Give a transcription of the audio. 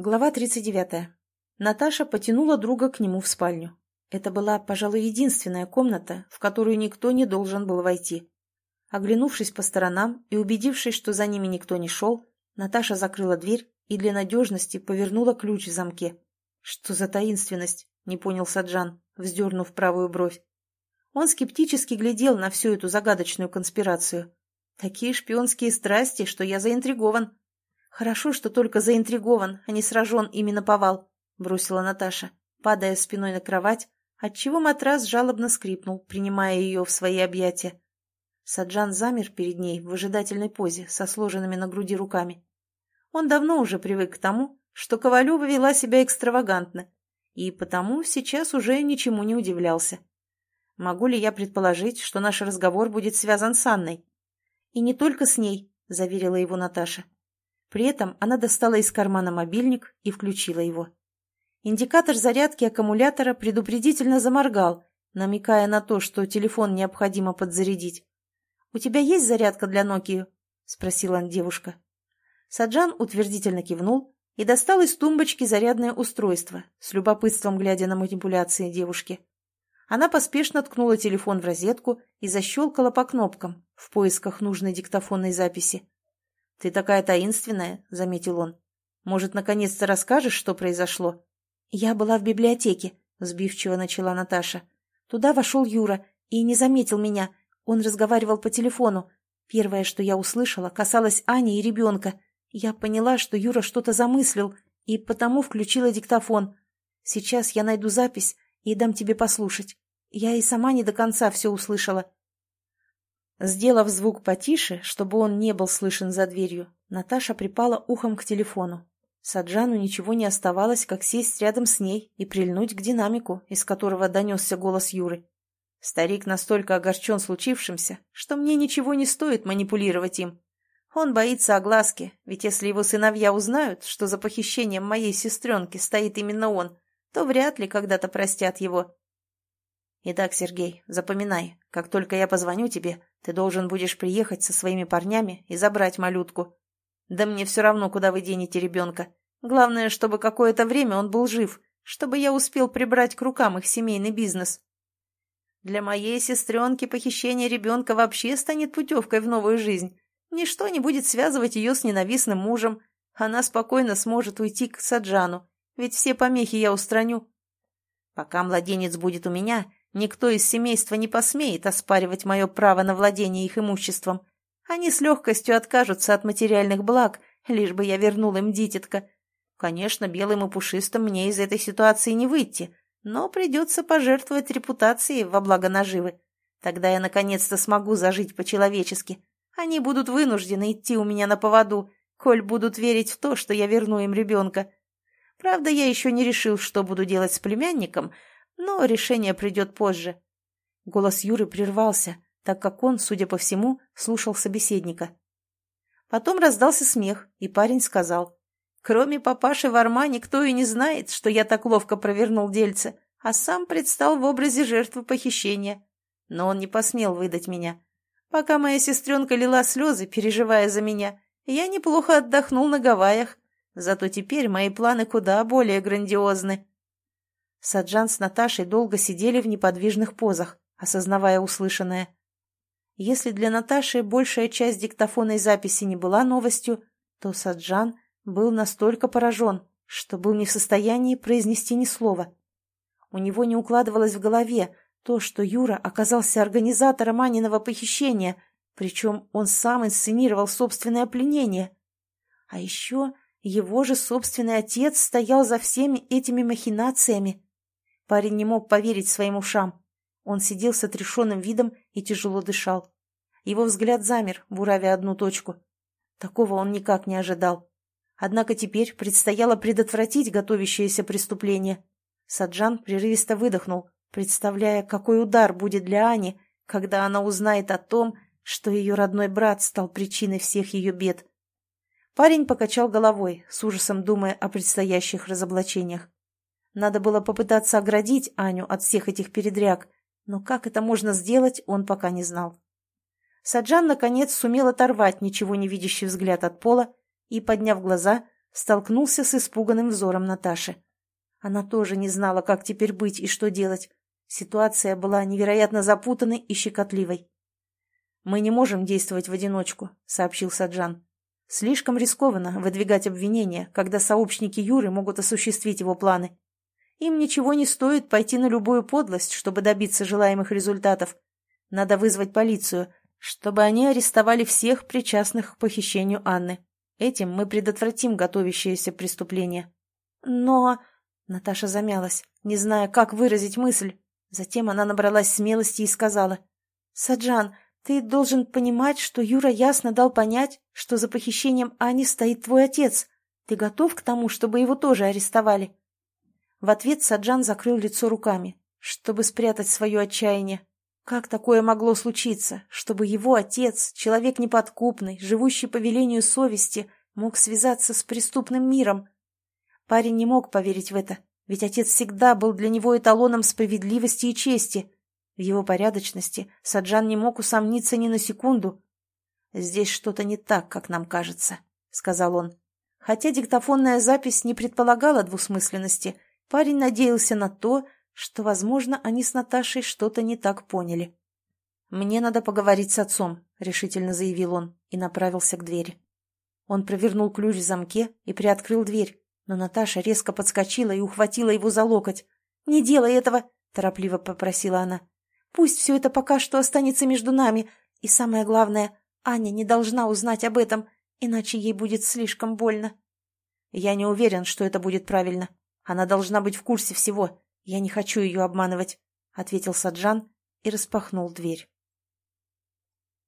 Глава 39. Наташа потянула друга к нему в спальню. Это была, пожалуй, единственная комната, в которую никто не должен был войти. Оглянувшись по сторонам и убедившись, что за ними никто не шел, Наташа закрыла дверь и для надежности повернула ключ в замке. «Что за таинственность?» — не понял Саджан, вздернув правую бровь. Он скептически глядел на всю эту загадочную конспирацию. «Такие шпионские страсти, что я заинтригован», «Хорошо, что только заинтригован, а не сражен именно повал», — бросила Наташа, падая спиной на кровать, отчего матрас жалобно скрипнул, принимая ее в свои объятия. Саджан замер перед ней в выжидательной позе со сложенными на груди руками. Он давно уже привык к тому, что Ковалева вела себя экстравагантно, и потому сейчас уже ничему не удивлялся. Могу ли я предположить, что наш разговор будет связан с Анной? И не только с ней, — заверила его Наташа. При этом она достала из кармана мобильник и включила его. Индикатор зарядки аккумулятора предупредительно заморгал, намекая на то, что телефон необходимо подзарядить. «У тебя есть зарядка для Nokia?» — спросила девушка. Саджан утвердительно кивнул и достал из тумбочки зарядное устройство, с любопытством глядя на манипуляции девушки. Она поспешно ткнула телефон в розетку и защелкала по кнопкам в поисках нужной диктофонной записи. «Ты такая таинственная», — заметил он. «Может, наконец-то расскажешь, что произошло?» «Я была в библиотеке», — сбивчиво начала Наташа. «Туда вошел Юра и не заметил меня. Он разговаривал по телефону. Первое, что я услышала, касалось Ани и ребенка. Я поняла, что Юра что-то замыслил, и потому включила диктофон. Сейчас я найду запись и дам тебе послушать. Я и сама не до конца все услышала». Сделав звук потише, чтобы он не был слышен за дверью, Наташа припала ухом к телефону. Саджану ничего не оставалось, как сесть рядом с ней и прильнуть к динамику, из которого донесся голос Юры. Старик настолько огорчен случившимся, что мне ничего не стоит манипулировать им. Он боится огласки, ведь если его сыновья узнают, что за похищением моей сестренки стоит именно он, то вряд ли когда-то простят его. Итак, Сергей, запоминай, как только я позвоню тебе, ты должен будешь приехать со своими парнями и забрать малютку. Да мне все равно, куда вы денете ребенка. Главное, чтобы какое-то время он был жив, чтобы я успел прибрать к рукам их семейный бизнес. Для моей сестренки похищение ребенка вообще станет путевкой в новую жизнь. Ничто не будет связывать ее с ненавистным мужем. Она спокойно сможет уйти к Саджану, ведь все помехи я устраню. Пока младенец будет у меня, Никто из семейства не посмеет оспаривать мое право на владение их имуществом. Они с легкостью откажутся от материальных благ, лишь бы я вернул им дитятка. Конечно, белым и пушистым мне из этой ситуации не выйти, но придется пожертвовать репутацией во благо наживы. Тогда я наконец-то смогу зажить по-человечески. Они будут вынуждены идти у меня на поводу, коль будут верить в то, что я верну им ребенка. Правда, я еще не решил, что буду делать с племянником, но решение придет позже. Голос Юры прервался, так как он, судя по всему, слушал собеседника. Потом раздался смех, и парень сказал, «Кроме папаши Варма никто и не знает, что я так ловко провернул дельце, а сам предстал в образе жертвы похищения. Но он не посмел выдать меня. Пока моя сестренка лила слезы, переживая за меня, я неплохо отдохнул на Гавайях. Зато теперь мои планы куда более грандиозны. Саджан с Наташей долго сидели в неподвижных позах, осознавая услышанное. Если для Наташи большая часть диктофонной записи не была новостью, то Саджан был настолько поражен, что был не в состоянии произнести ни слова. У него не укладывалось в голове то, что Юра оказался организатором Аниного похищения, причем он сам инсценировал собственное пленение. А еще его же собственный отец стоял за всеми этими махинациями. Парень не мог поверить своим ушам. Он сидел с отрешенным видом и тяжело дышал. Его взгляд замер, буравя одну точку. Такого он никак не ожидал. Однако теперь предстояло предотвратить готовящееся преступление. Саджан прерывисто выдохнул, представляя, какой удар будет для Ани, когда она узнает о том, что ее родной брат стал причиной всех ее бед. Парень покачал головой, с ужасом думая о предстоящих разоблачениях. Надо было попытаться оградить Аню от всех этих передряг, но как это можно сделать, он пока не знал. Саджан, наконец, сумел оторвать ничего не видящий взгляд от пола и, подняв глаза, столкнулся с испуганным взором Наташи. Она тоже не знала, как теперь быть и что делать. Ситуация была невероятно запутанной и щекотливой. «Мы не можем действовать в одиночку», — сообщил Саджан. «Слишком рискованно выдвигать обвинения, когда сообщники Юры могут осуществить его планы. Им ничего не стоит пойти на любую подлость, чтобы добиться желаемых результатов. Надо вызвать полицию, чтобы они арестовали всех причастных к похищению Анны. Этим мы предотвратим готовящееся преступление». «Но...» — Наташа замялась, не зная, как выразить мысль. Затем она набралась смелости и сказала. «Саджан, ты должен понимать, что Юра ясно дал понять, что за похищением Ани стоит твой отец. Ты готов к тому, чтобы его тоже арестовали?» В ответ Саджан закрыл лицо руками, чтобы спрятать свое отчаяние. Как такое могло случиться, чтобы его отец, человек неподкупный, живущий по велению совести, мог связаться с преступным миром? Парень не мог поверить в это, ведь отец всегда был для него эталоном справедливости и чести. В его порядочности Саджан не мог усомниться ни на секунду. «Здесь что-то не так, как нам кажется», — сказал он. Хотя диктофонная запись не предполагала двусмысленности, парень надеялся на то, что, возможно, они с Наташей что-то не так поняли. «Мне надо поговорить с отцом», — решительно заявил он и направился к двери. Он провернул ключ в замке и приоткрыл дверь, но Наташа резко подскочила и ухватила его за локоть. «Не делай этого!» – торопливо попросила она. «Пусть все это пока что останется между нами. И самое главное, Аня не должна узнать об этом, иначе ей будет слишком больно». «Я не уверен, что это будет правильно. Она должна быть в курсе всего. Я не хочу ее обманывать», – ответил Саджан и распахнул дверь.